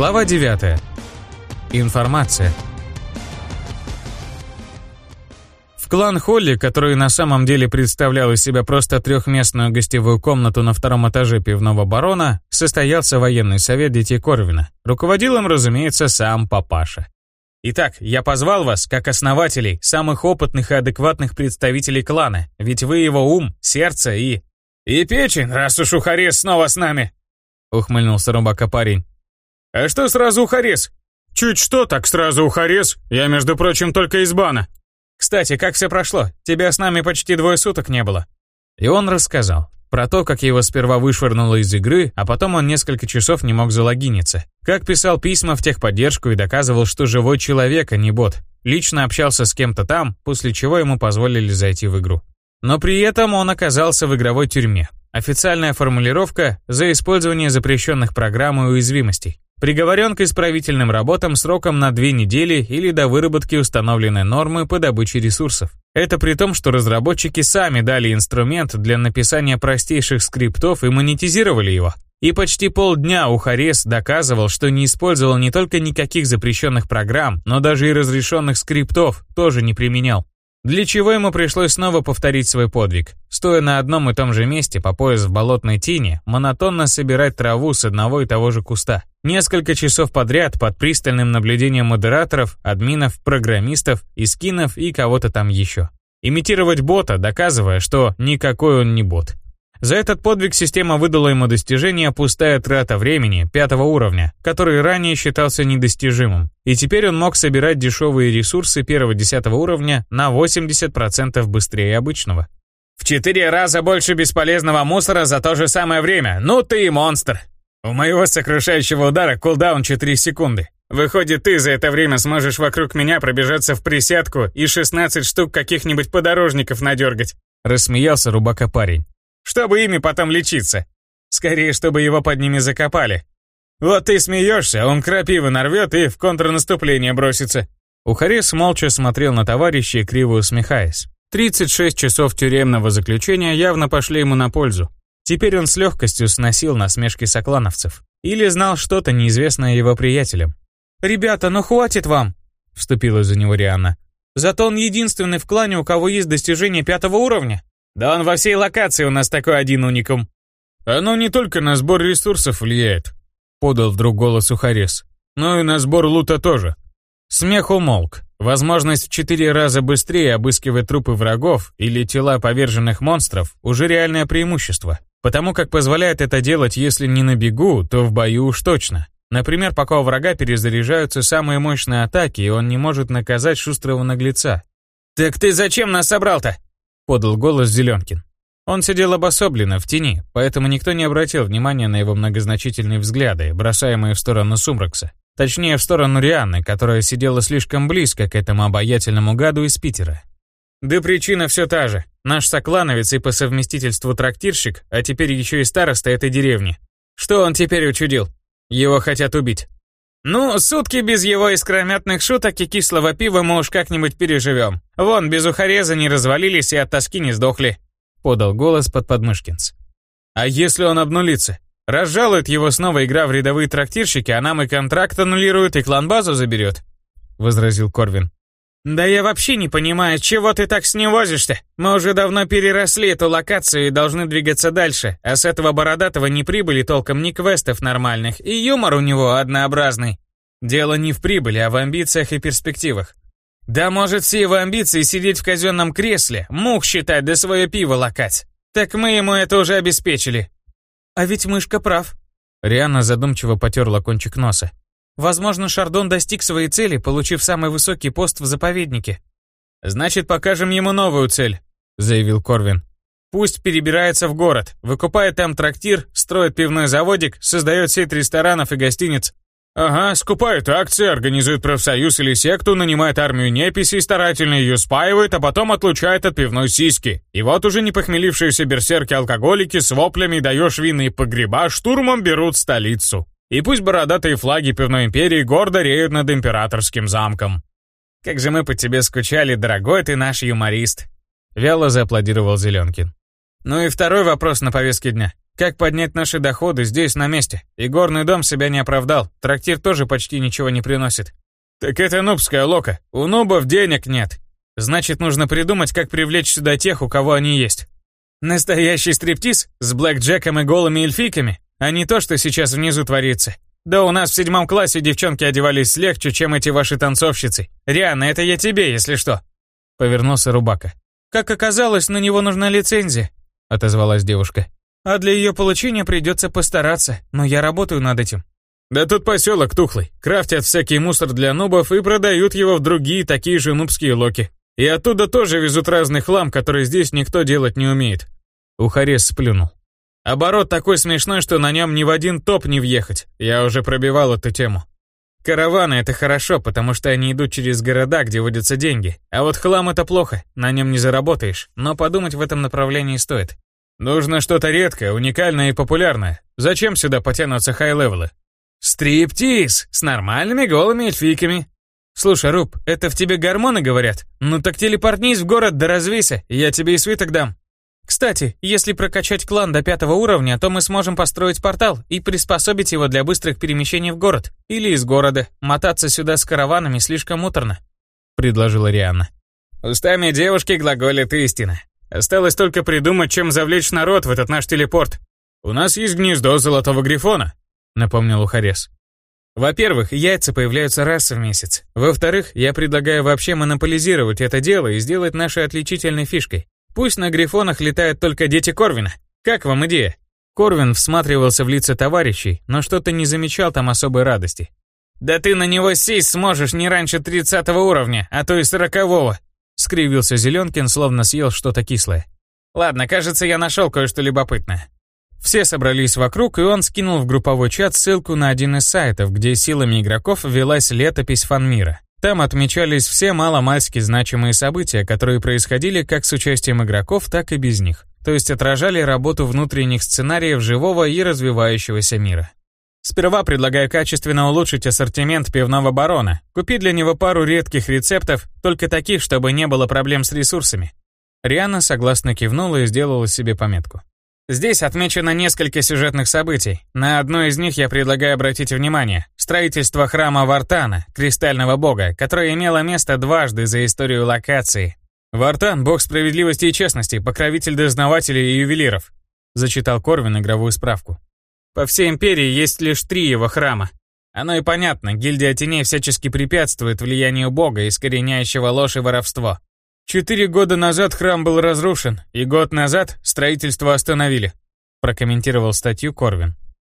Глава 9. Информация. В клан Холли, который на самом деле представлял из себя просто трехместную гостевую комнату на втором этаже пивного барона, состоялся военный совет детей Корвина. Руководил им, разумеется, сам папаша. Итак, я позвал вас, как основателей, самых опытных и адекватных представителей клана, ведь вы его ум, сердце и... «И печень, раз уж Ухарес снова с нами!» — ухмыльнулся рубака парень. «А что сразу Ухарес? Чуть что, так сразу Ухарес. Я, между прочим, только из бана». «Кстати, как все прошло? Тебя с нами почти двое суток не было». И он рассказал. Про то, как его сперва вышвырнуло из игры, а потом он несколько часов не мог залогиниться. Как писал письма в техподдержку и доказывал, что живой человек, а не бот. Лично общался с кем-то там, после чего ему позволили зайти в игру. Но при этом он оказался в игровой тюрьме. Официальная формулировка «за использование запрещенных программ и уязвимостей». Приговорен к исправительным работам сроком на две недели или до выработки установленной нормы по добыче ресурсов. Это при том, что разработчики сами дали инструмент для написания простейших скриптов и монетизировали его. И почти полдня Ухарес доказывал, что не использовал не только никаких запрещенных программ, но даже и разрешенных скриптов тоже не применял. Для чего ему пришлось снова повторить свой подвиг, стоя на одном и том же месте по пояс в болотной тине, монотонно собирать траву с одного и того же куста. Несколько часов подряд под пристальным наблюдением модераторов, админов, программистов, искинов и кого-то там еще. Имитировать бота, доказывая, что никакой он не бот. За этот подвиг система выдала ему достижение «Пустая трата времени» пятого уровня, который ранее считался недостижимым. И теперь он мог собирать дешевые ресурсы первого десятого уровня на 80% быстрее обычного. «В четыре раза больше бесполезного мусора за то же самое время. Ну ты и монстр!» «У моего сокрушающего удара кулдаун 4 секунды. Выходит, ты за это время сможешь вокруг меня пробежаться в присядку и 16 штук каких-нибудь подорожников надергать». Рассмеялся рубака парень чтобы ими потом лечиться. Скорее, чтобы его под ними закопали. Вот ты смеешься, он крапивы нарвет и в контрнаступление бросится». Ухарес молча смотрел на товарища, криво усмехаясь. 36 часов тюремного заключения явно пошли ему на пользу. Теперь он с легкостью сносил насмешки соклановцев. Или знал что-то неизвестное его приятелям. «Ребята, ну хватит вам!» — вступила за него Рианна. «Зато он единственный в клане, у кого есть достижение пятого уровня». Да он во всей локации у нас такой один уникум. Оно не только на сбор ресурсов влияет, подал вдруг голос Ухарес, но и на сбор лута тоже. Смех умолк. Возможность в четыре раза быстрее обыскивать трупы врагов или тела поверженных монстров уже реальное преимущество, потому как позволяет это делать, если не на бегу, то в бою уж точно. Например, пока у врага перезаряжаются самые мощные атаки, и он не может наказать шустрого наглеца. «Так ты зачем нас собрал-то?» подал голос Зеленкин. Он сидел обособленно, в тени, поэтому никто не обратил внимания на его многозначительные взгляды, бросаемые в сторону Сумракса. Точнее, в сторону Рианны, которая сидела слишком близко к этому обаятельному гаду из Питера. Да причина все та же. Наш соклановец и по совместительству трактирщик, а теперь еще и староста этой деревни. Что он теперь учудил? Его хотят убить. «Ну, сутки без его искрометных шуток и кислого пива мы уж как-нибудь переживем. Вон, без ухореза не развалились и от тоски не сдохли», — подал голос под подмышкинц. «А если он обнулится? Разжалует его снова игра в рядовые трактирщики, а нам и контракт аннулируют, и клан-базу заберет», — возразил Корвин. «Да я вообще не понимаю, чего ты так с ним возишься? Мы уже давно переросли эту локацию и должны двигаться дальше, а с этого бородатого не прибыли толком ни квестов нормальных, и юмор у него однообразный. Дело не в прибыли, а в амбициях и перспективах. Да может все его амбиции сидеть в казенном кресле, мух считать да свое пиво лакать. Так мы ему это уже обеспечили». «А ведь мышка прав». Риана задумчиво потерла кончик носа. Возможно, Шардон достиг своей цели, получив самый высокий пост в заповеднике. «Значит, покажем ему новую цель», — заявил Корвин. «Пусть перебирается в город, выкупает там трактир, строит пивной заводик, создает сеть ресторанов и гостиниц». «Ага, скупает акции, организует профсоюз или секту, нанимает армию неписей, старательно ее спаивает, а потом отлучает от пивной сиськи. И вот уже не похмелившиеся берсерки-алкоголики с воплями даешь винные погреба штурмом берут столицу». И пусть бородатые флаги пивной империи гордо реют над императорским замком. Как же мы по тебе скучали, дорогой ты наш юморист. Вяло зааплодировал Зеленкин. Ну и второй вопрос на повестке дня. Как поднять наши доходы здесь, на месте? И горный дом себя не оправдал, трактир тоже почти ничего не приносит. Так это нубская лока, у нубов денег нет. Значит, нужно придумать, как привлечь сюда тех, у кого они есть. Настоящий стриптиз с блэкджеком и голыми эльфийками, а не то, что сейчас внизу творится. Да у нас в седьмом классе девчонки одевались легче, чем эти ваши танцовщицы. Риана, это я тебе, если что. Повернулся Рубака. Как оказалось, на него нужна лицензия, отозвалась девушка. А для ее получения придется постараться, но я работаю над этим. Да тут поселок тухлый. Крафтят всякий мусор для нубов и продают его в другие такие же нубские локи. И оттуда тоже везут разный хлам, который здесь никто делать не умеет. Ухарес сплюнул. Оборот такой смешной, что на нем ни в один топ не въехать. Я уже пробивал эту тему. Караваны — это хорошо, потому что они идут через города, где водятся деньги. А вот хлам — это плохо, на нем не заработаешь, но подумать в этом направлении стоит. Нужно что-то редкое, уникальное и популярное. Зачем сюда потянутся high-level ы? Стриптиз с нормальными голыми эльфийками. Слушай, Руб, это в тебе гормоны говорят? Ну так телепортнись в город да развейся, я тебе и свиток дам. Кстати, если прокачать клан до пятого уровня, то мы сможем построить портал и приспособить его для быстрых перемещений в город. Или из города. Мотаться сюда с караванами слишком муторно», — предложила Рианна. «Устами девушки глаголит истина. Осталось только придумать, чем завлечь народ в этот наш телепорт. У нас есть гнездо Золотого Грифона», — напомнил Ухарес. Во-первых, яйца появляются раз в месяц. Во-вторых, я предлагаю вообще монополизировать это дело и сделать нашей отличительной фишкой. Пусть на грифонах летают только дети Корвина. Как вам идея? Корвин всматривался в лица товарищей, но что-то не замечал там особой радости. «Да ты на него сесть сможешь не раньше тридцатого уровня, а то и сорокового!» Скривился Зеленкин, словно съел что-то кислое. «Ладно, кажется, я нашел кое-что любопытное». Все собрались вокруг, и он скинул в групповой чат ссылку на один из сайтов, где силами игроков велась летопись фанмира. Там отмечались все маломальски значимые события, которые происходили как с участием игроков, так и без них. То есть отражали работу внутренних сценариев живого и развивающегося мира. Сперва предлагаю качественно улучшить ассортимент пивного барона, купить для него пару редких рецептов, только таких, чтобы не было проблем с ресурсами. Риана согласно кивнула и сделала себе пометку. Здесь отмечено несколько сюжетных событий. На одно из них я предлагаю обратить внимание. Строительство храма Вартана, кристального бога, которое имело место дважды за историю локации. «Вартан — бог справедливости и честности, покровитель дознавателей и ювелиров», зачитал Корвин игровую справку. По всей империи есть лишь три его храма. Оно и понятно, гильдия теней всячески препятствует влиянию бога, искореняющего ложь и воровство. Четыре года назад храм был разрушен, и год назад строительство остановили», прокомментировал статью Корвин.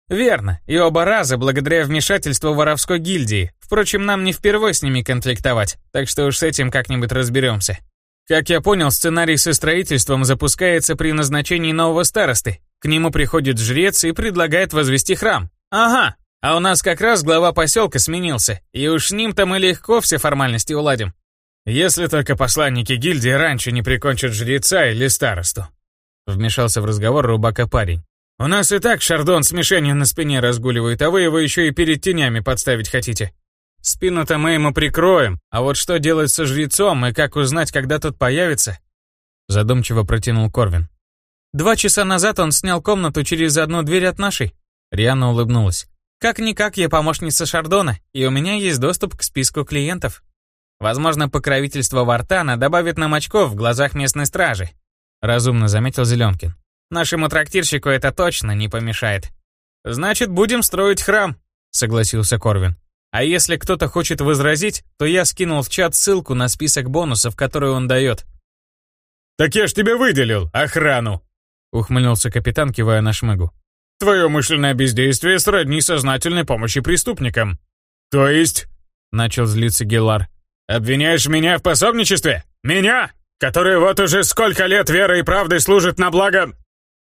«Верно, и оба раза благодаря вмешательству воровской гильдии. Впрочем, нам не впервой с ними конфликтовать, так что уж с этим как-нибудь разберемся. Как я понял, сценарий со строительством запускается при назначении нового старосты. К нему приходит жрец и предлагает возвести храм. Ага, а у нас как раз глава поселка сменился, и уж с ним-то мы легко все формальности уладим. Если только посланники гильдии раньше не прикончат жреца или старосту. Вмешался в разговор рубака парень. У нас и так шардон с мишенью на спине разгуливает, а вы его еще и перед тенями подставить хотите. Спину-то мы ему прикроем, а вот что делать со жрецом и как узнать, когда тот появится? Задумчиво протянул Корвин. Два часа назад он снял комнату через одну дверь от нашей. Риана улыбнулась. Как-никак я помощница Шардона, и у меня есть доступ к списку клиентов. Возможно, покровительство Вартана добавит нам очков в глазах местной стражи», — разумно заметил Зеленкин. «Нашему трактирщику это точно не помешает». «Значит, будем строить храм», — согласился Корвин. «А если кто-то хочет возразить, то я скинул в чат ссылку на список бонусов, которые он дает». «Так я ж тебе выделил охрану», — ухмыльнулся капитан, кивая на шмыгу. «Твое умышленное бездействие сродни сознательной помощи преступникам». «То есть?» — начал злиться Геллар. «Обвиняешь меня в пособничестве? Меня, который вот уже сколько лет верой и правдой служит на благо...»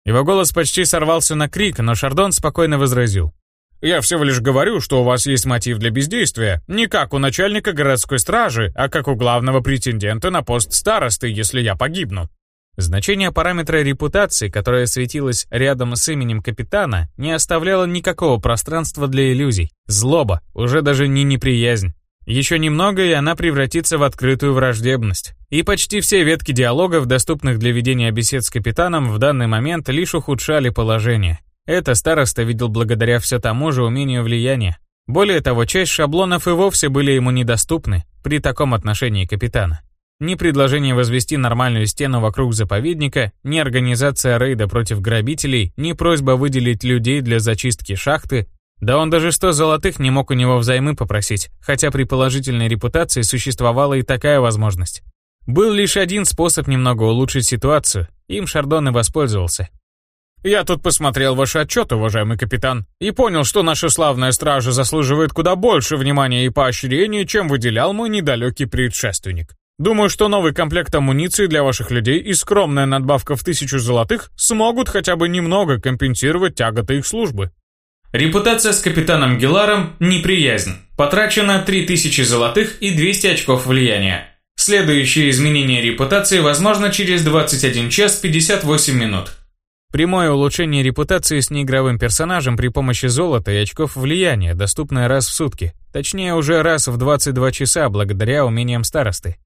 Его голос почти сорвался на крик, но Шардон спокойно возразил. «Я всего лишь говорю, что у вас есть мотив для бездействия, не как у начальника городской стражи, а как у главного претендента на пост старосты, если я погибну». Значение параметра репутации, которое светилось рядом с именем капитана, не оставляло никакого пространства для иллюзий. Злоба, уже даже не неприязнь. Еще немного, и она превратится в открытую враждебность. И почти все ветки диалогов, доступных для ведения бесед с капитаном, в данный момент лишь ухудшали положение. Это староста видел благодаря все тому же умению влияния. Более того, часть шаблонов и вовсе были ему недоступны при таком отношении капитана. Ни предложение возвести нормальную стену вокруг заповедника, ни организация рейда против грабителей, ни просьба выделить людей для зачистки шахты, да он даже 100 золотых не мог у него взаймы попросить, хотя при положительной репутации существовала и такая возможность. Был лишь один способ немного улучшить ситуацию, им Шардон и воспользовался. «Я тут посмотрел ваш отчет, уважаемый капитан, и понял, что наша славная стража заслуживает куда больше внимания и поощрения, чем выделял мой недалекий предшественник. Думаю, что новый комплект амуниции для ваших людей и скромная надбавка в тысячу золотых смогут хотя бы немного компенсировать тяготы их службы. Репутация с капитаном Геларом – неприязнь. Потрачено 3000 золотых и 200 очков влияния. Следующее изменение репутации возможно через 21 час 58 минут. Прямое улучшение репутации с неигровым персонажем при помощи золота и очков влияния, доступное раз в сутки. Точнее, уже раз в 22 часа благодаря умениям старосты.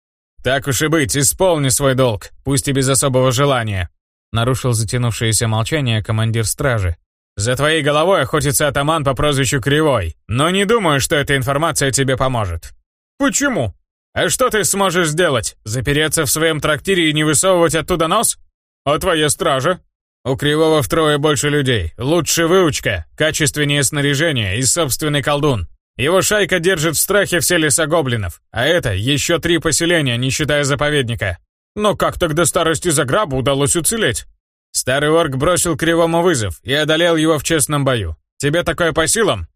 «Так уж и быть, исполни свой долг, пусть и без особого желания», нарушил затянувшееся молчание командир стражи. За твоей головой охотится атаман по прозвищу Кривой, но не думаю, что эта информация тебе поможет. Почему? А что ты сможешь сделать? Запереться в своем трактире и не высовывать оттуда нос? А твоя стража? У Кривого втрое больше людей, лучше выучка, качественнее снаряжение и собственный колдун. Его шайка держит в страхе все леса гоблинов, а это еще три поселения, не считая заповедника. Но как тогда старости Заграбу удалось уцелеть? Старый орк бросил Кривому вызов и одолел его в честном бою. Тебе такое по силам?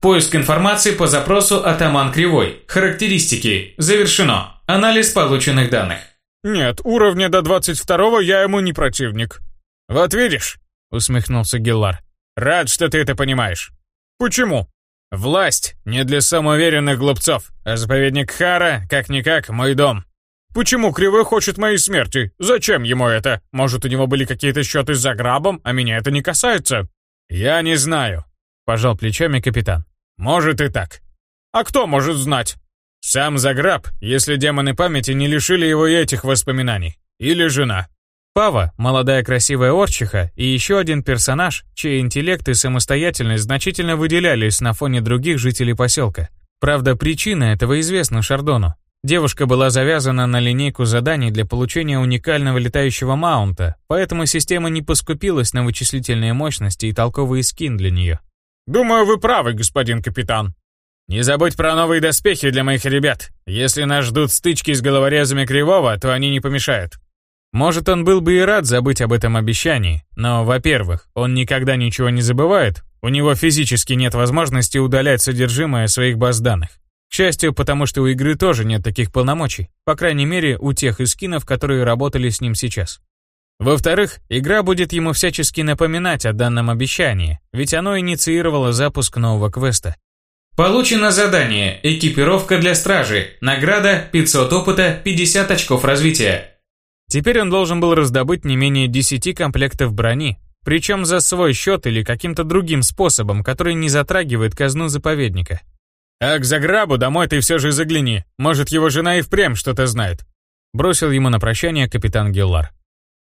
Поиск информации по запросу «Атаман Кривой». Характеристики. Завершено. Анализ полученных данных. Нет, уровня до 22 я ему не противник. Вот видишь, усмехнулся Геллар. Рад, что ты это понимаешь. Почему? Власть не для самоуверенных глупцов, а заповедник Хара, как-никак, мой дом. Почему Кривой хочет моей смерти? Зачем ему это? Может, у него были какие-то счеты за грабом, а меня это не касается? Я не знаю, пожал плечами капитан. Может и так. А кто может знать? Сам Заграб, если демоны памяти не лишили его и этих воспоминаний. Или жена. Пава, молодая красивая орчиха, и еще один персонаж, чей интеллект и самостоятельность значительно выделялись на фоне других жителей поселка. Правда, причина этого известна Шардону. Девушка была завязана на линейку заданий для получения уникального летающего маунта, поэтому система не поскупилась на вычислительные мощности и толковый скин для нее. «Думаю, вы правы, господин капитан. Не забудь про новые доспехи для моих ребят. Если нас ждут стычки с головорезами Кривого, то они не помешают». Может, он был бы и рад забыть об этом обещании, но, во-первых, он никогда ничего не забывает, у него физически нет возможности удалять содержимое своих баз данных. К счастью, потому что у игры тоже нет таких полномочий, по крайней мере, у тех эскинов, которые работали с ним сейчас. Во-вторых, игра будет ему всячески напоминать о данном обещании, ведь оно инициировало запуск нового квеста. Получено задание «Экипировка для стражи». Награда 500 опыта, 50 очков развития. Теперь он должен был раздобыть не менее 10 комплектов брони, причем за свой счет или каким-то другим способом, который не затрагивает казну заповедника. «А к Заграбу домой ты все же загляни. Может, его жена и впрямь что-то знает». Бросил ему на прощание капитан Геллар.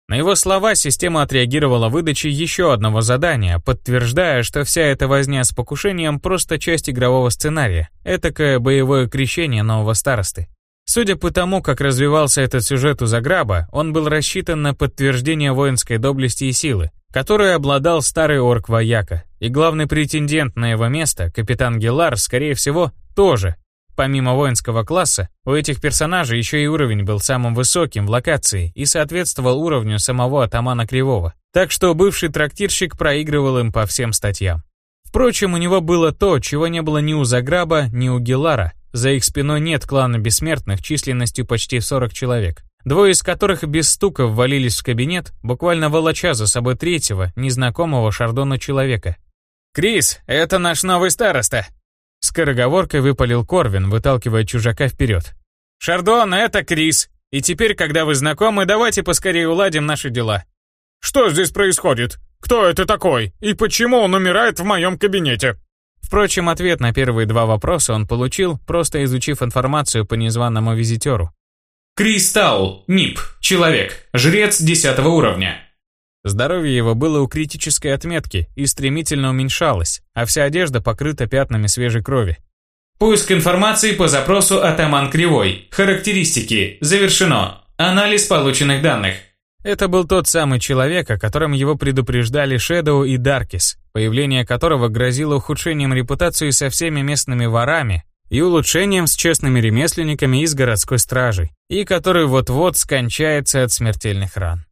На его слова система отреагировала выдачей еще одного задания, подтверждая, что вся эта возня с покушением просто часть игрового сценария, этакое боевое крещение нового старосты. Судя по тому, как развивался этот сюжет у Заграба, он был рассчитан на подтверждение воинской доблести и силы, которой обладал старый орк Ваяка, и главный претендент на его место, капитан Гелар, скорее всего, тоже. Помимо воинского класса, у этих персонажей еще и уровень был самым высоким в локации и соответствовал уровню самого атамана Кривого. Так что бывший трактирщик проигрывал им по всем статьям. Впрочем, у него было то, чего не было ни у Заграба, ни у Гелара. За их спиной нет клана бессмертных численностью почти 40 человек двое из которых без стука ввалились в кабинет, буквально волоча за собой третьего, незнакомого Шардона человека. «Крис, это наш новый староста!» Скороговоркой выпалил Корвин, выталкивая чужака вперед. «Шардон, это Крис. И теперь, когда вы знакомы, давайте поскорее уладим наши дела». «Что здесь происходит? Кто это такой? И почему он умирает в моем кабинете?» Впрочем, ответ на первые два вопроса он получил, просто изучив информацию по незваному визитеру. Крис Таул, НИП, человек, жрец 10 уровня. Здоровье его было у критической отметки и стремительно уменьшалось, а вся одежда покрыта пятнами свежей крови. Поиск информации по запросу Атаман Кривой. Характеристики. Завершено. Анализ полученных данных. Это был тот самый человек, о котором его предупреждали Шэдоу и Даркис, появление которого грозило ухудшением репутации со всеми местными ворами и улучшением с честными ремесленниками из городской стражи, и который вот-вот скончается от смертельных ран.